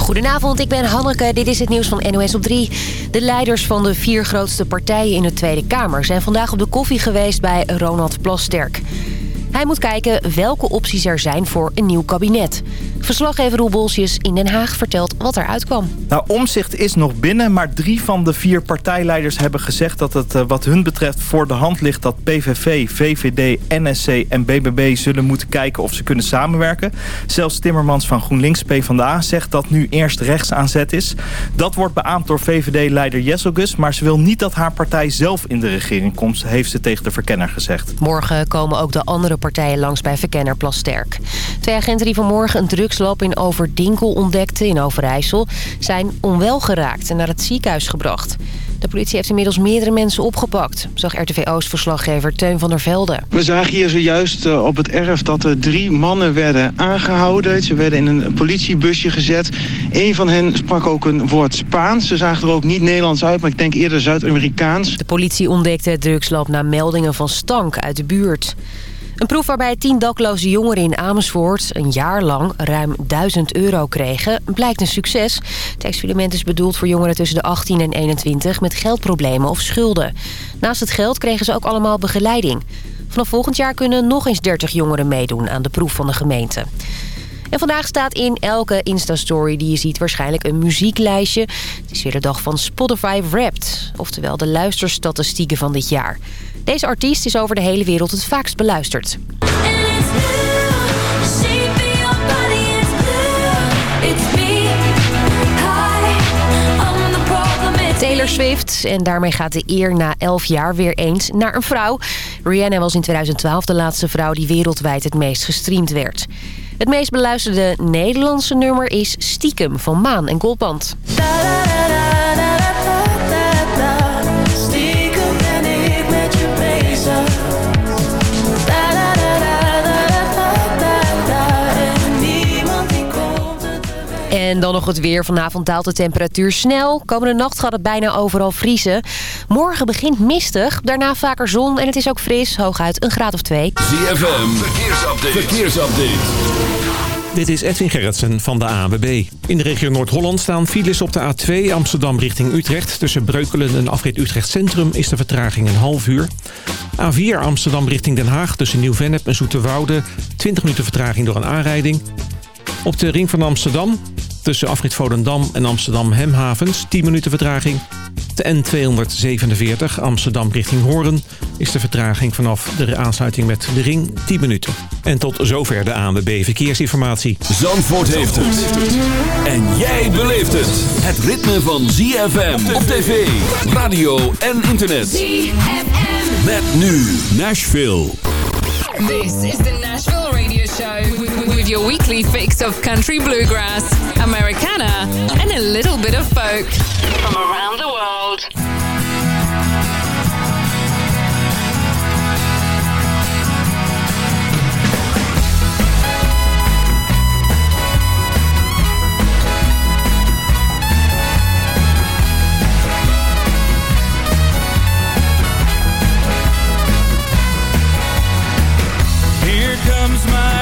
Goedenavond, ik ben Hanneke. Dit is het nieuws van NOS op 3. De leiders van de vier grootste partijen in de Tweede Kamer... zijn vandaag op de koffie geweest bij Ronald Plasterk. Hij moet kijken welke opties er zijn voor een nieuw kabinet. Verslaggever Roel Bolsjes in Den Haag vertelt wat er uitkwam. Nou, omzicht is nog binnen, maar drie van de vier partijleiders hebben gezegd... dat het eh, wat hun betreft voor de hand ligt dat PVV, VVD, NSC en BBB zullen moeten kijken of ze kunnen samenwerken. Zelfs Timmermans van GroenLinks PvdA zegt dat nu eerst rechts aan zet is. Dat wordt beaamd door VVD-leider Jesselgus, maar ze wil niet dat haar partij zelf in de regering komt, heeft ze tegen de verkenner gezegd. Morgen komen ook de andere partijen langs bij verkenner Plasterk. Twee agenten die vanmorgen een drugslab in Overdinkel ontdekten in Overijssel... zijn onwel geraakt en naar het ziekenhuis gebracht. De politie heeft inmiddels meerdere mensen opgepakt, zag RTV Oost-verslaggever Teun van der Velde. We zagen hier zojuist uh, op het erf dat er drie mannen werden aangehouden. Ze werden in een politiebusje gezet. Een van hen sprak ook een woord Spaans. Ze zagen er ook niet Nederlands uit, maar ik denk eerder Zuid-Amerikaans. De politie ontdekte het drugslab na meldingen van stank uit de buurt. Een proef waarbij tien dakloze jongeren in Amersfoort een jaar lang ruim 1000 euro kregen, blijkt een succes. Het experiment is bedoeld voor jongeren tussen de 18 en 21 met geldproblemen of schulden. Naast het geld kregen ze ook allemaal begeleiding. Vanaf volgend jaar kunnen nog eens 30 jongeren meedoen aan de proef van de gemeente. En vandaag staat in elke Insta-story die je ziet waarschijnlijk een muzieklijstje. Het is weer de dag van Spotify Wrapped, oftewel de luisterstatistieken van dit jaar. Deze artiest is over de hele wereld het vaakst beluisterd. Taylor Swift. En daarmee gaat de eer na 11 jaar weer eens naar een vrouw. Rihanna was in 2012 de laatste vrouw die wereldwijd het meest gestreamd werd. Het meest beluisterde Nederlandse nummer is Stiekem van Maan en Goldband. En dan nog het weer. Vanavond daalt de temperatuur snel. Komende nacht gaat het bijna overal vriezen. Morgen begint mistig, daarna vaker zon en het is ook fris. Hooguit een graad of twee. ZFM, verkeersupdate. verkeersupdate. Dit is Edwin Gerritsen van de ANWB. In de regio Noord-Holland staan files op de A2 Amsterdam richting Utrecht. Tussen Breukelen en afrit Utrecht Centrum is de vertraging een half uur. A4 Amsterdam richting Den Haag tussen Nieuw-Vennep en Zoeterwoude. 20 minuten vertraging door een aanrijding. Op de ring van Amsterdam tussen afrit Volendam en Amsterdam Hemhavens 10 minuten vertraging. De N247 Amsterdam richting Hoorn is de vertraging vanaf de aansluiting met de ring 10 minuten. En tot zover de ANWB Verkeersinformatie. Zandvoort heeft het. En jij beleeft het. Het ritme van ZFM op tv, radio en internet. ZFM. Met nu Nashville. This is the Nashville Radio Show your weekly fix of country bluegrass, Americana, and a little bit of folk from around the world. Here comes my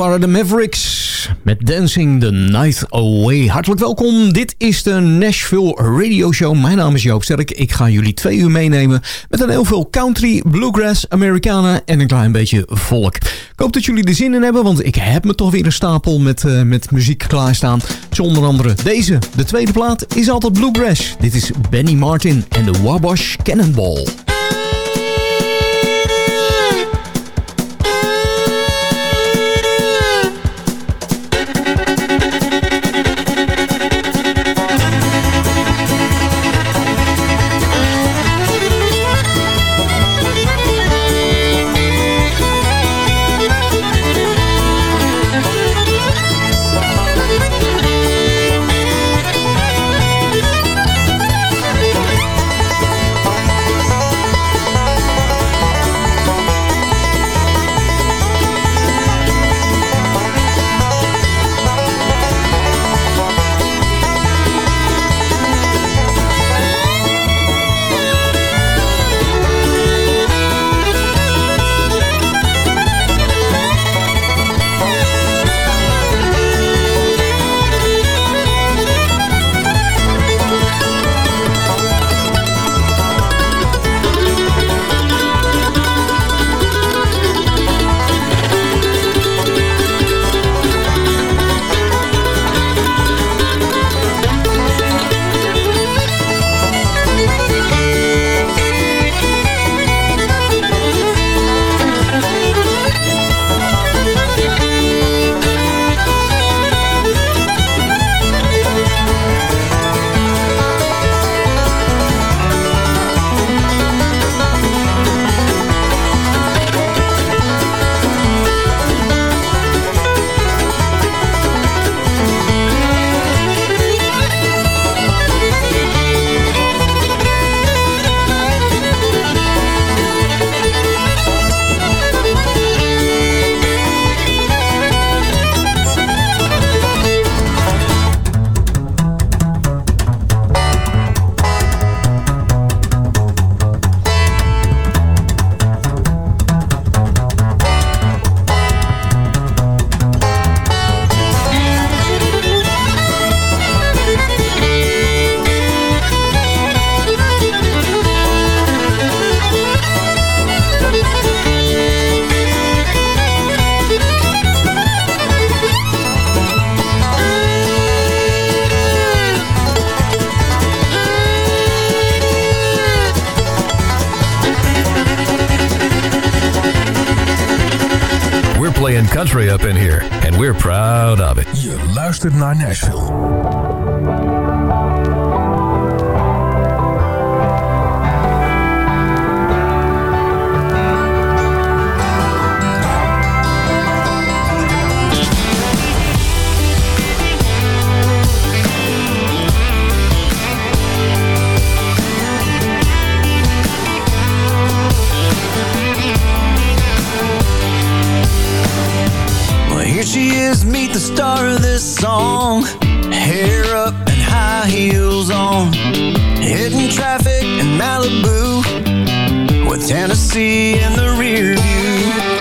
waren de Mavericks met Dancing the Night Away. Hartelijk welkom, dit is de Nashville Radio Show. Mijn naam is Joop Sterk. Ik ga jullie twee uur meenemen met een heel veel country, bluegrass, Americana en een klein beetje volk. Ik hoop dat jullie er zin in hebben, want ik heb me toch weer een stapel met, eh, met muziek klaarstaan. Zo onder andere deze. De tweede plaat is altijd bluegrass. Dit is Benny Martin en de Wabash Cannonball. Je luistert naar Nashville. hitting traffic in Malibu with Tennessee in the rear view.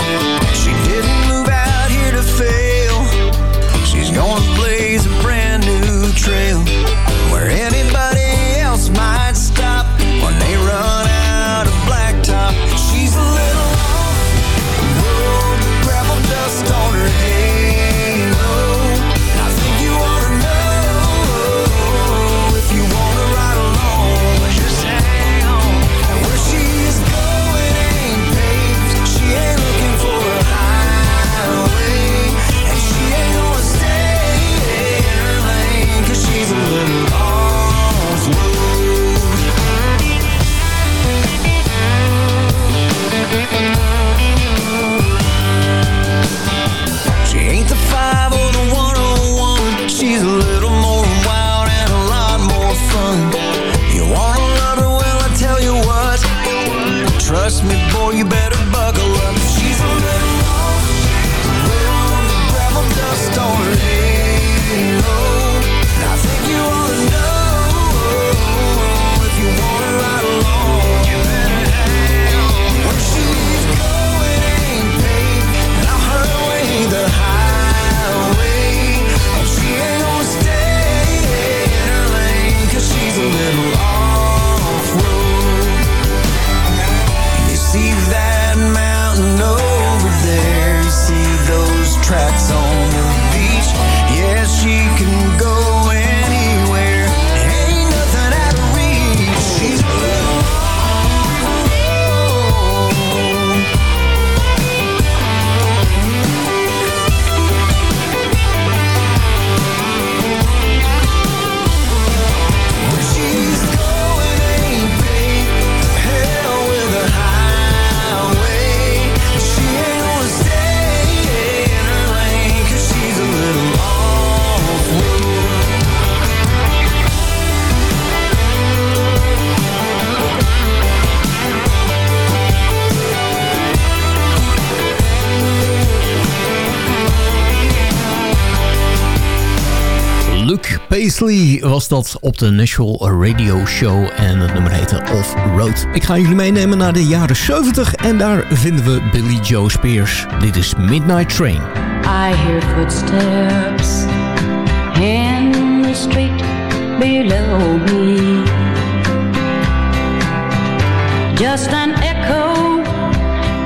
Was dat op de National Radio Show en het nummer heette Off Road. Ik ga jullie meenemen naar de jaren 70 en daar vinden we Billy Joe Spears. Dit is Midnight Train. I hear footsteps in the street below me. Just an echo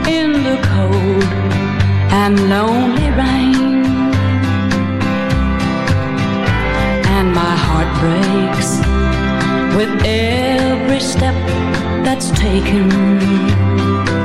in the cold and lonely rain. and my heart breaks with every step that's taken.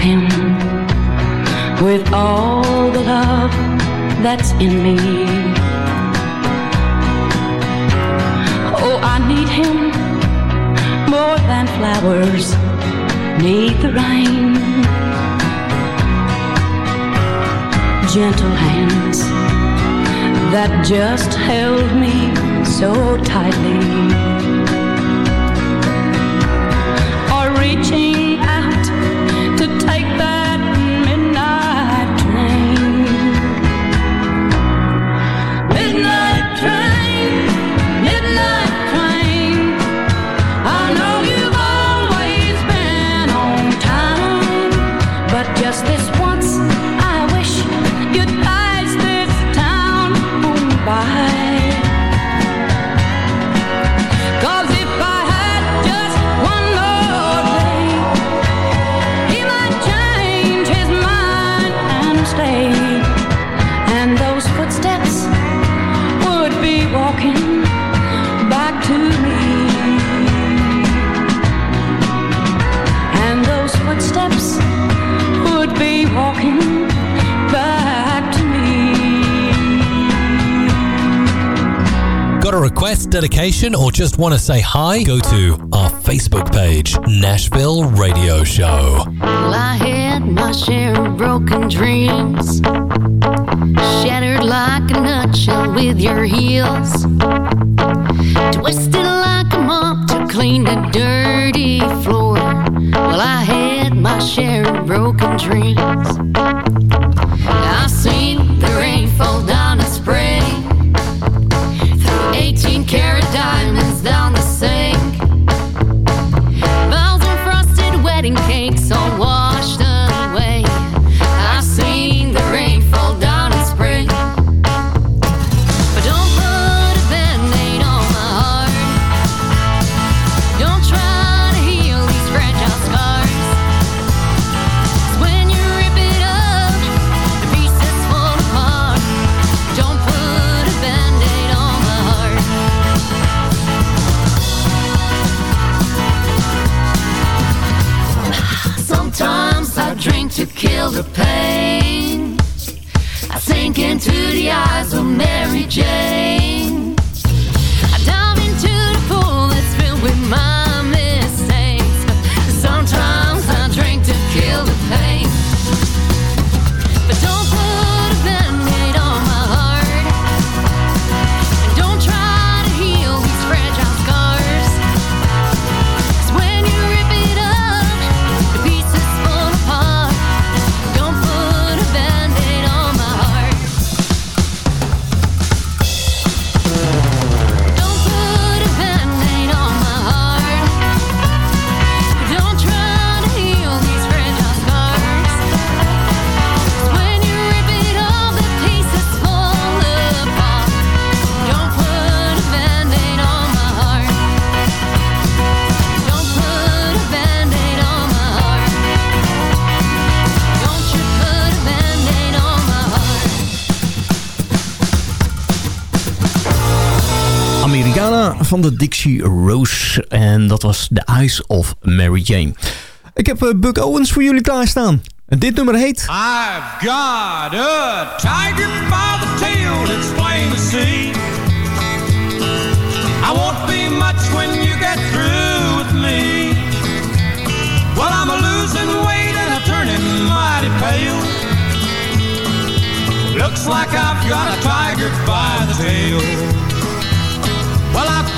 him with all the love that's in me. Oh, I need him more than flowers need the rain. Gentle hands that just held me so tightly. Request, dedication, or just want to say hi? Go to our Facebook page, Nashville Radio Show. Well, I had my share of broken dreams, shattered like a nutshell with your heels, twisted like a mop to clean the dirty floor. Well, I had my share of broken dreams. Mary Jane. Americana van de Dixie Rose. En dat was The Eyes of Mary Jane. Ik heb eh, Buck Owens voor jullie klaarstaan. En dit nummer heet... I've got a tiger by the tail, it's plain to see. I won't be much when you get through with me. Well, I'm a losing weight and I'm turning mighty pale. Looks like I've got a tiger by the tail.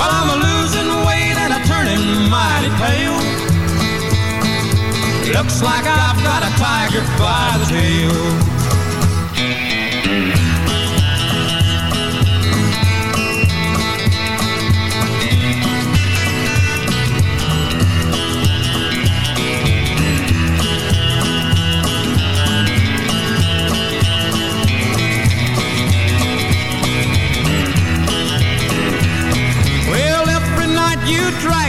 Well, I'm losing weight and I'm turning mighty pale. Looks like I've got a tiger by the tail.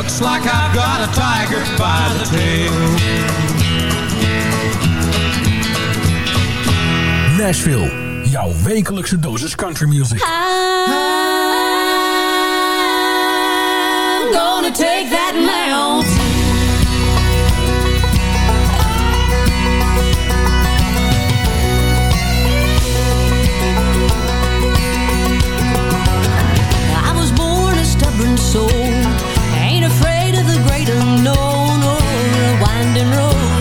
Looks like I've got a tiger by the tail. Nashville, jouw wekelijkse dosis country music. I'm gonna take that mountain. I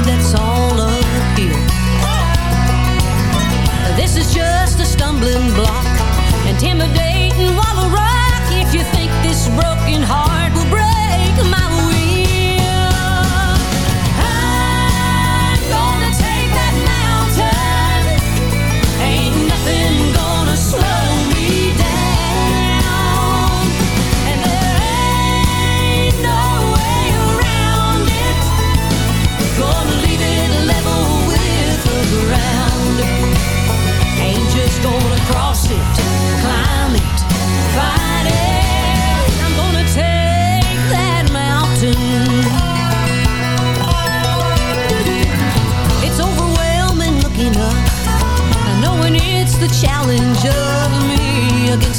that's all uphill. This is just a stumbling block.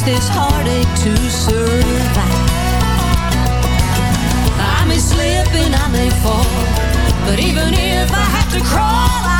use this heartache to survive. I may slip and I may fall, but even if I have to crawl, I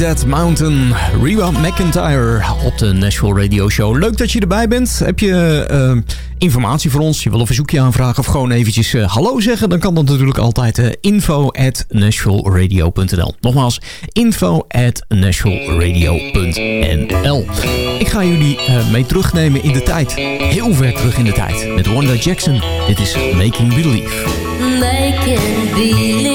That Mountain, Reba McIntyre op de Nashville Radio Show. Leuk dat je erbij bent. Heb je eh, informatie voor ons? Je wil een verzoekje aanvragen of gewoon eventjes eh, hallo zeggen? Dan kan dat natuurlijk altijd uh, info at Nogmaals, info at Ik ga jullie mee terugnemen in de tijd. Heel ver terug in de tijd. Met Wanda Jackson. Dit is Making Believe. Making Believe.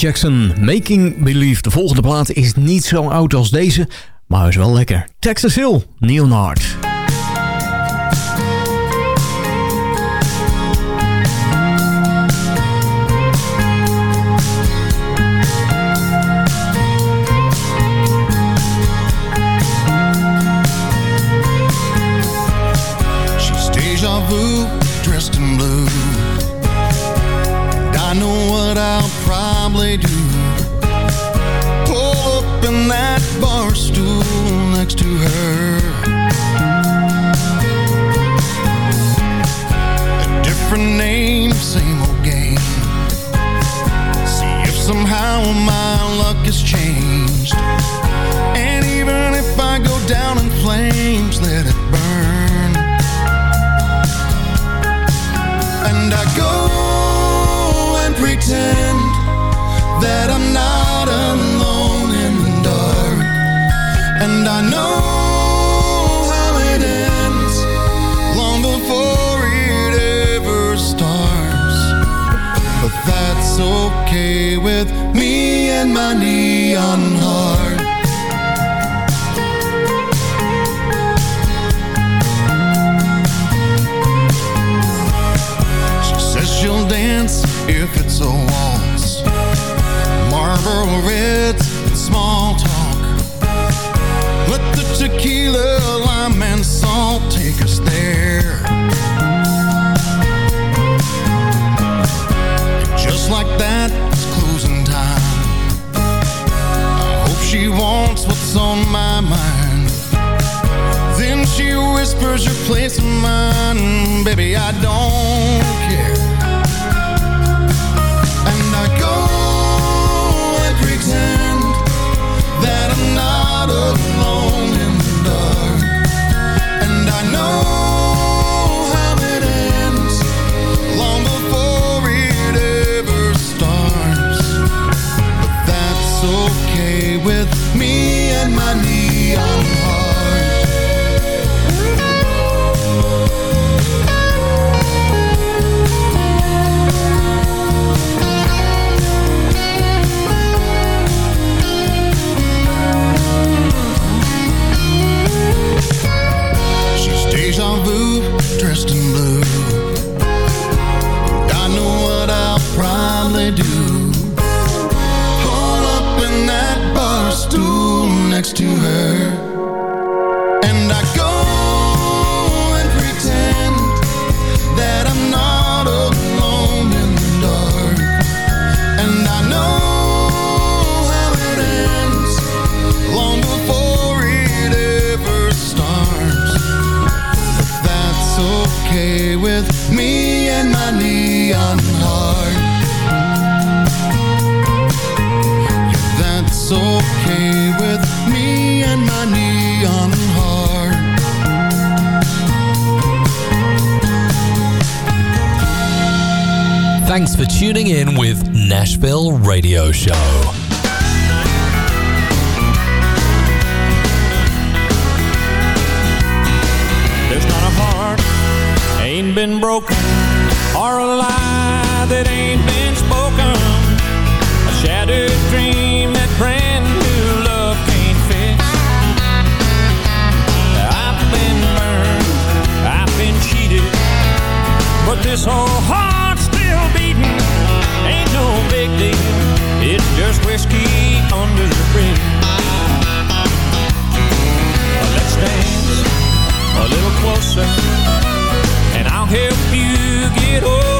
Jackson, Making Believe. De volgende plaat is niet zo oud als deze, maar is wel lekker. Texas Hill, Neonard. okay with me and my neon heart Thanks for tuning in with Nashville Radio Show. There's not a heart ain't been broken Or a lie that ain't been spoken A shattered dream This old heart still beating. Ain't no big deal. It's just whiskey under the bridge. Let's dance a little closer, and I'll help you get over.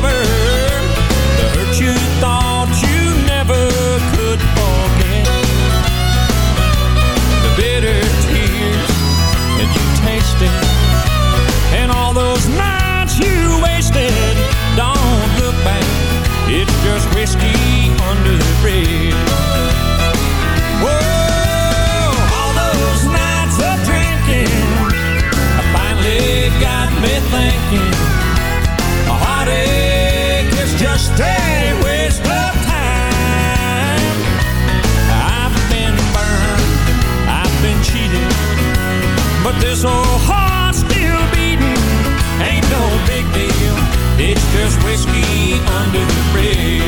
so heart still beating. Ain't no big deal. It's just whiskey under the bridge.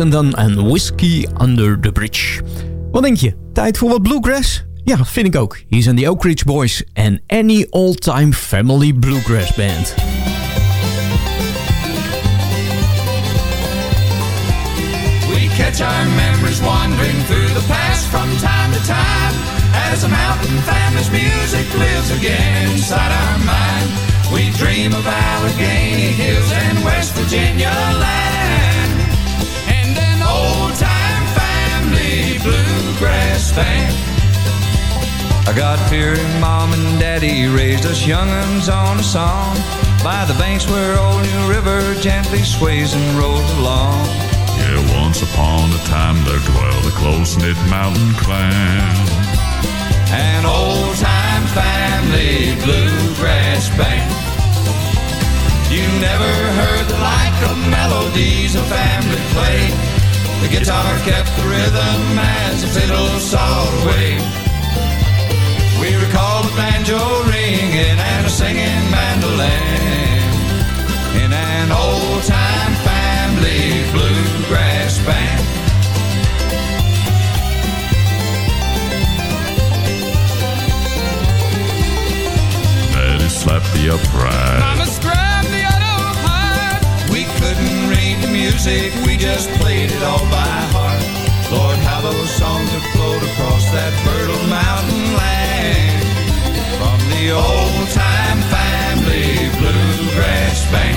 And Dunn en Whiskey Under the Bridge. Wat denk je? Tijd voor wat bluegrass? Ja, vind ik ook. Hier zijn de Oak Ridge Boys en Any Old Time Family Bluegrass Band. We catch our memories wandering through the past from time to time. As a mountain family's music lives again inside our mind. We dream of Allegheny Hills and West Virginia land. Bluegrass band. I got fearing mom and daddy raised us young'uns on a song by the banks where old New River gently sways and rolls along. Yeah, once upon a time there dwelled a close-knit mountain clan. An old time family bluegrass band. You never heard the like of melodies a family played. The guitar kept the rhythm as the fiddle sawed away. We recall the banjo ringing and a singing mandolin in an old time family bluegrass band. Daddy slapped the upright. Music, we just played it all by heart. Lord, how those songs have flowed across that fertile mountain land. From the old time family bluegrass band.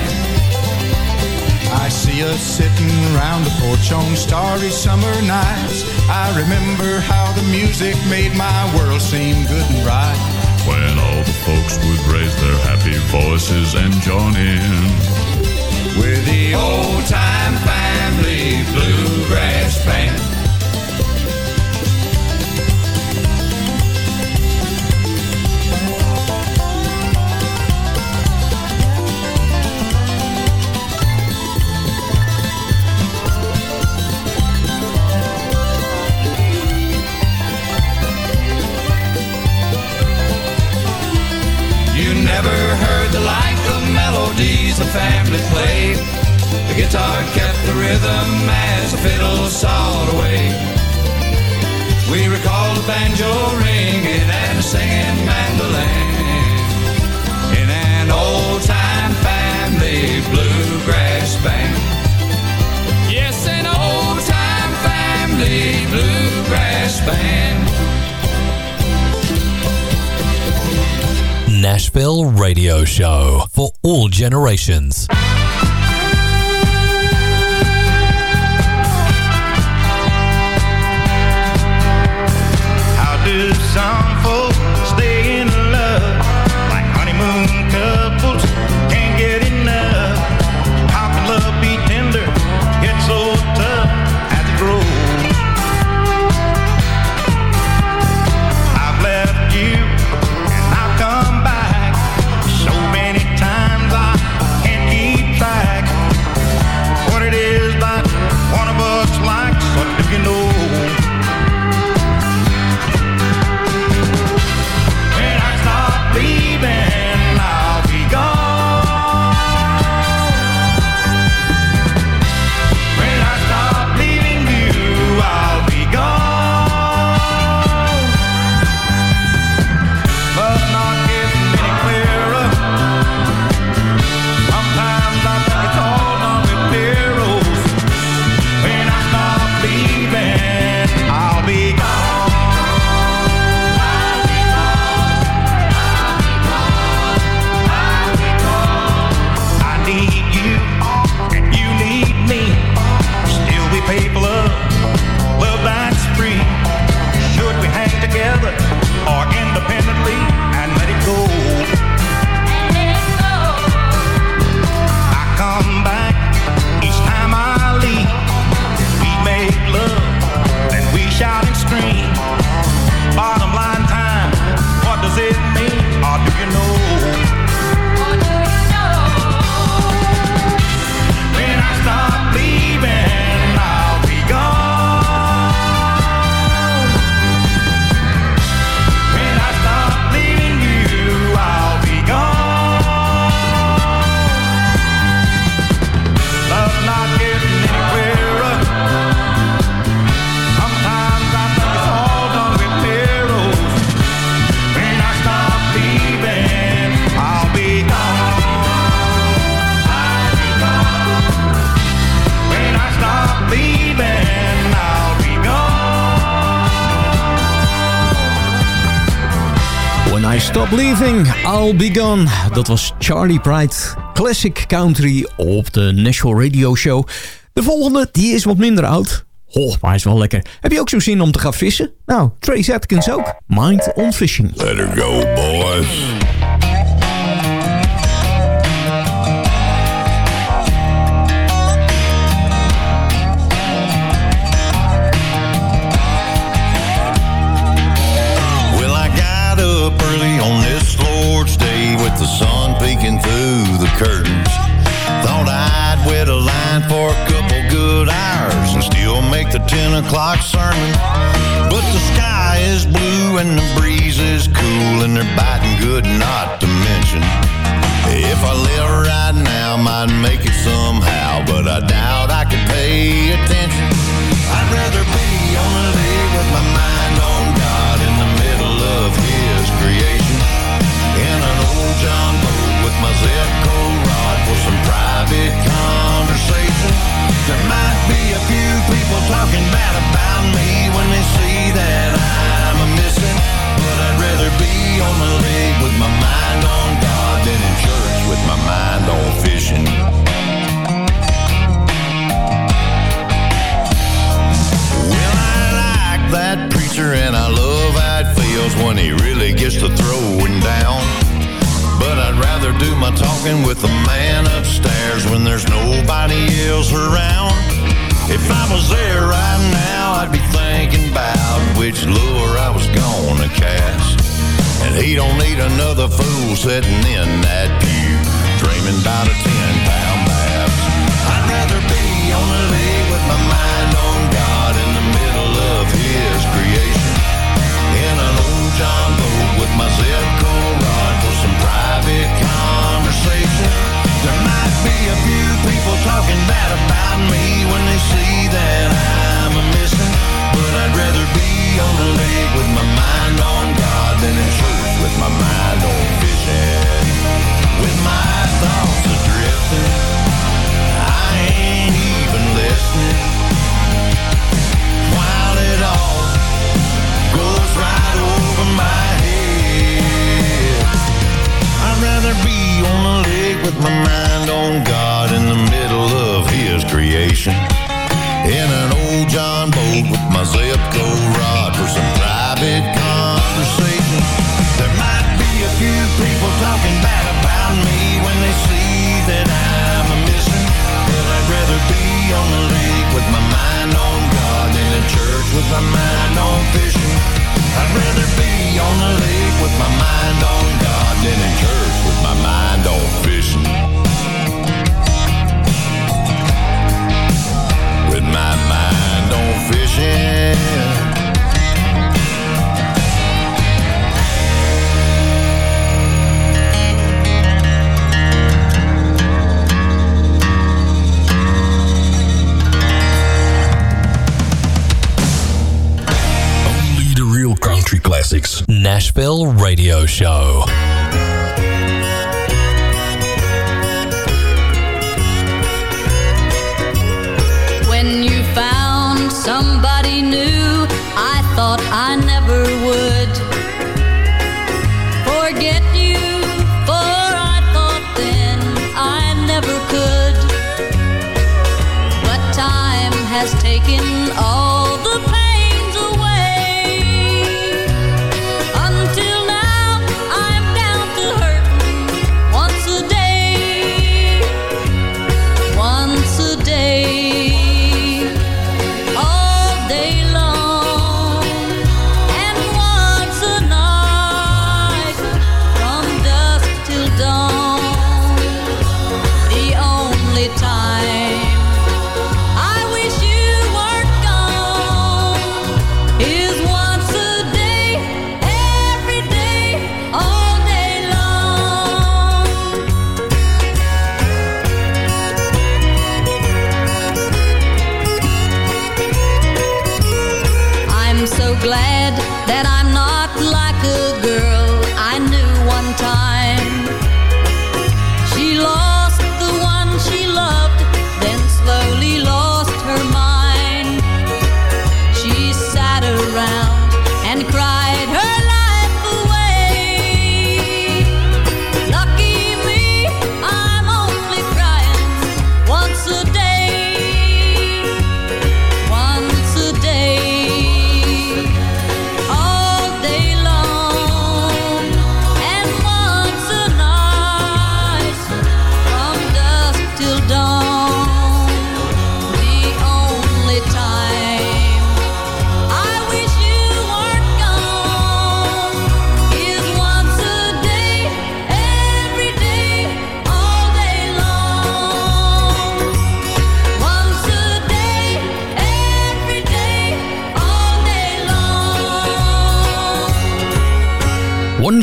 I see us sitting round the porch on starry summer nights. I remember how the music made my world seem good and right. When all the folks would raise their happy voices and join in. We're the old time family bluegrass band. Family played. The guitar kept the rhythm as the fiddle sawed away. We recall the banjo ringing and a singing mandolin Radio Show for all generations. How do some dream. Bottom Stop Leaving, I'll Be Gone. Dat was Charlie Pride, Classic Country op de National Radio Show. De volgende, die is wat minder oud. Oh, maar is wel lekker. Heb je ook zo zin om te gaan vissen? Nou, Trace Atkins ook. Mind on Fishing. Let her go, boys. up early on this Lord's Day with the sun peeking through the curtains. Thought I'd wet a line for a couple good hours and still make the 10 o'clock sermon. But the sky is blue and the breeze is cool and they're biting good, not to mention. If I live right now, might make it somehow, but I doubt I could pay attention. I'd rather be on a my mind on fishing. I'd rather be on the lake with my mind on God than in church with my mind on fishing. Classics Nashville Radio Show.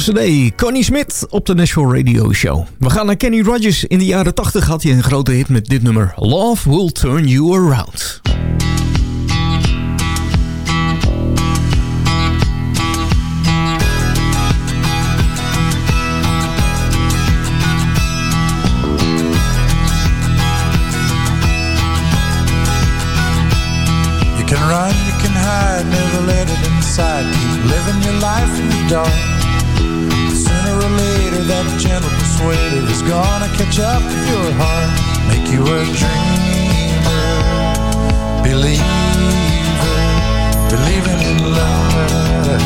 Once a Day, Connie Smith op de Nashville Radio Show. We gaan naar Kenny Rogers. In de jaren 80 had hij een grote hit met dit nummer. Love Will Turn You Around. You can run, you can hide, never let it inside. Living your life in the dark. That gentle persuader is gonna catch up with your heart. Make you a dreamer, believer, believing in love.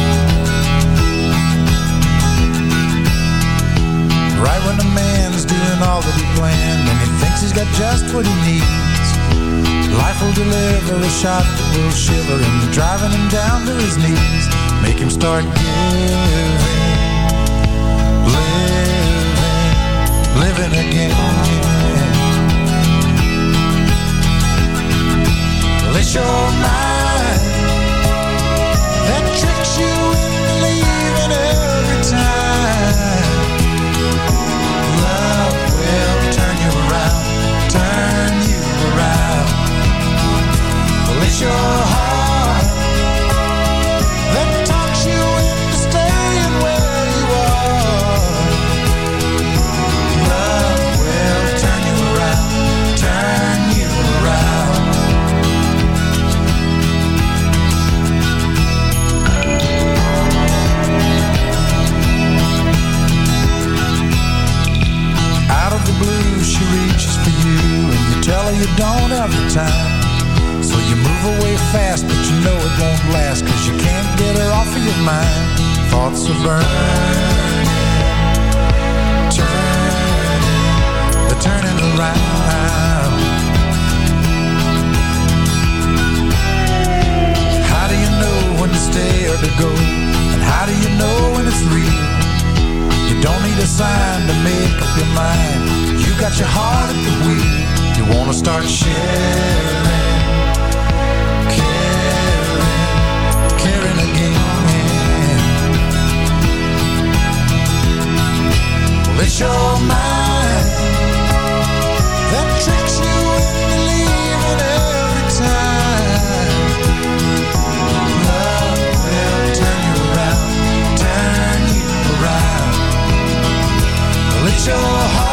Right when a man's doing all that he planned and he thinks he's got just what he needs. Life will deliver a shot that will shiver him, driving him down to his knees. Make him start giving, living again. Well, it's your mind you you don't have the time. So you move away fast, but you know it won't last, cause you can't get her off of your mind. Thoughts are burning, turning, they're turning around. How do you know when to stay or to go? And how do you know when it's real? You don't need a sign to make up your mind. You got your heart at the wheel. Wanna start sharing, caring, caring again. Well, it's your mind that tricks you into leaving every time. Love will turn you around, turn you around. Well, it's your heart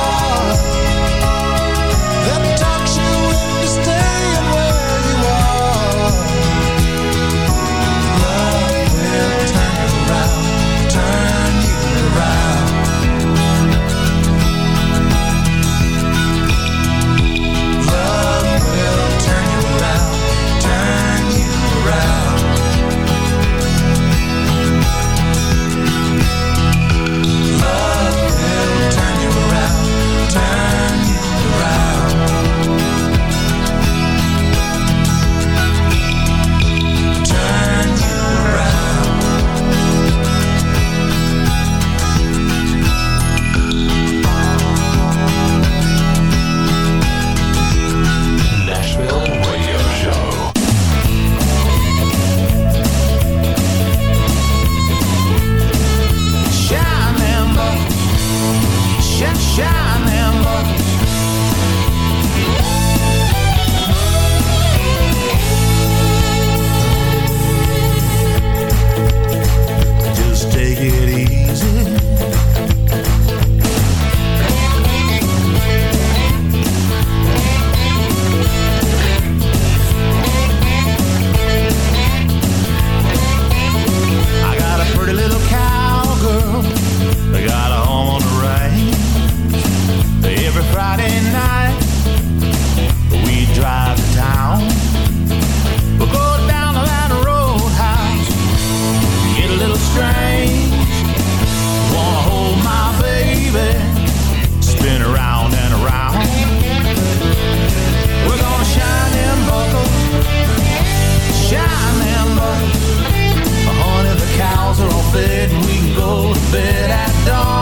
are all fed and we can go to bed at dawn.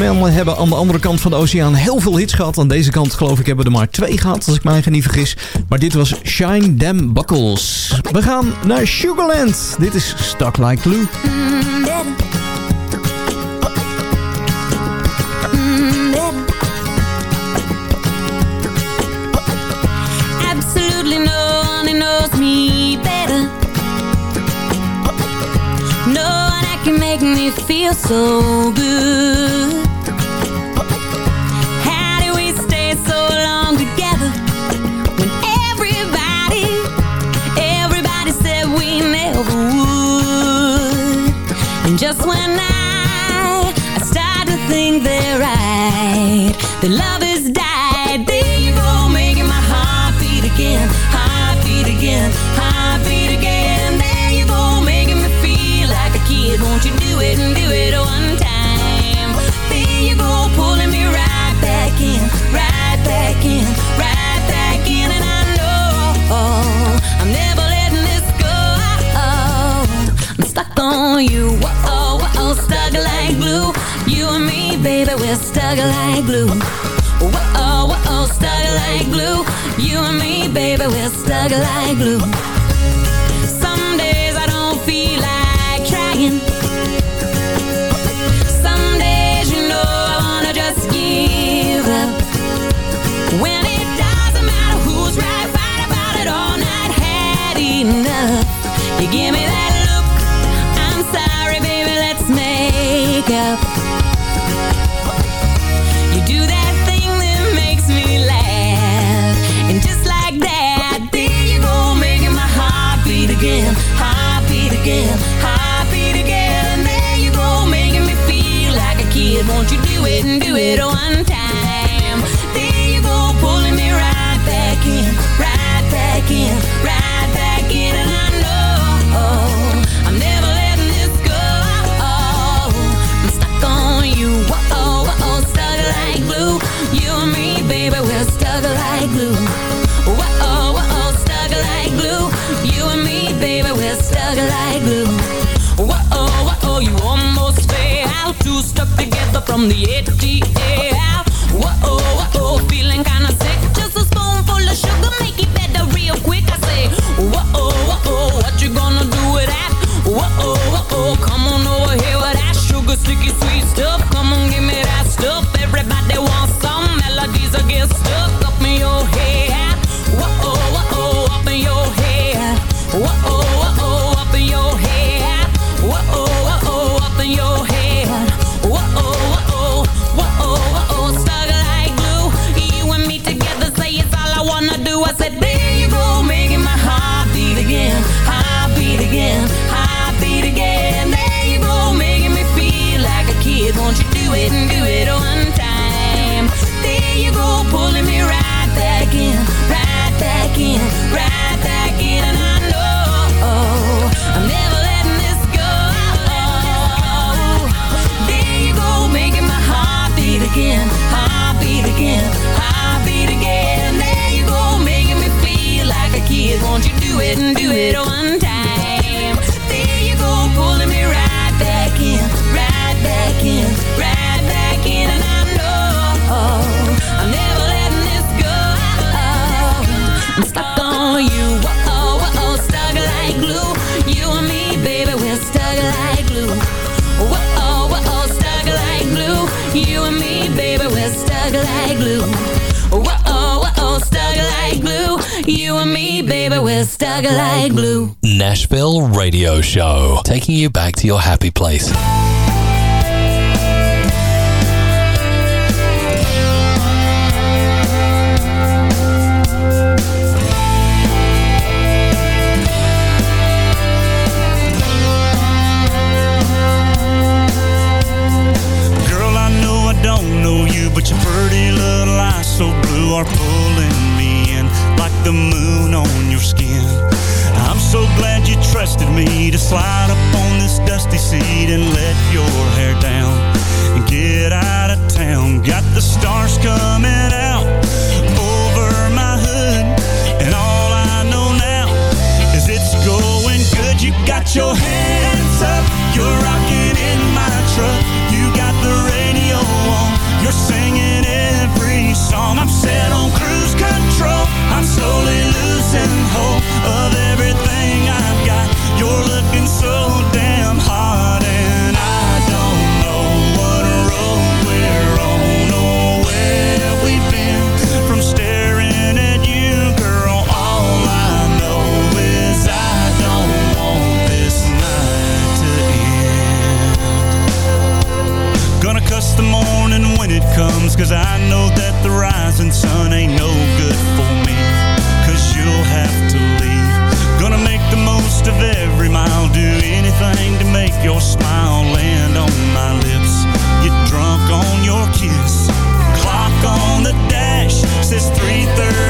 We hebben aan de andere kant van de oceaan heel veel hits gehad. Aan deze kant geloof ik hebben we er maar twee gehad, als ik mij niet vergis. Maar dit was Shine Them Buckles. We gaan naar Sugarland. Dit is Stuck Like Glue. Absolutely no one knows me better No one can make me feel so good when I, I start to think they're right. They love it. baby, we're stuck like glue. Whoa, whoa, stuck like glue. You and me, baby, we're stuck like glue Whoa, oh, whoa, oh, stuck like glue. You and me, baby, we're stuck like glue. Nashville Radio Show, taking you back to your happy place. but you're pretty you are pulling me in like the moon on your skin. I'm so glad you trusted me to slide up on this dusty seat and let your hair down and get out of town. Got the stars coming out over my hood, and all I know now is it's going good. You got your hands up, you're rocking in my truck. You got the radio on, you're singing every song. I'm set on cruise control. I'm slowly losing hope of everything I've got. You're looking so comes Cause I know that the rising sun ain't no good for me Cause you'll have to leave. Gonna make the most of every mile Do anything to make your smile land on my lips. Get drunk on your kiss. Clock on the dash says 3.30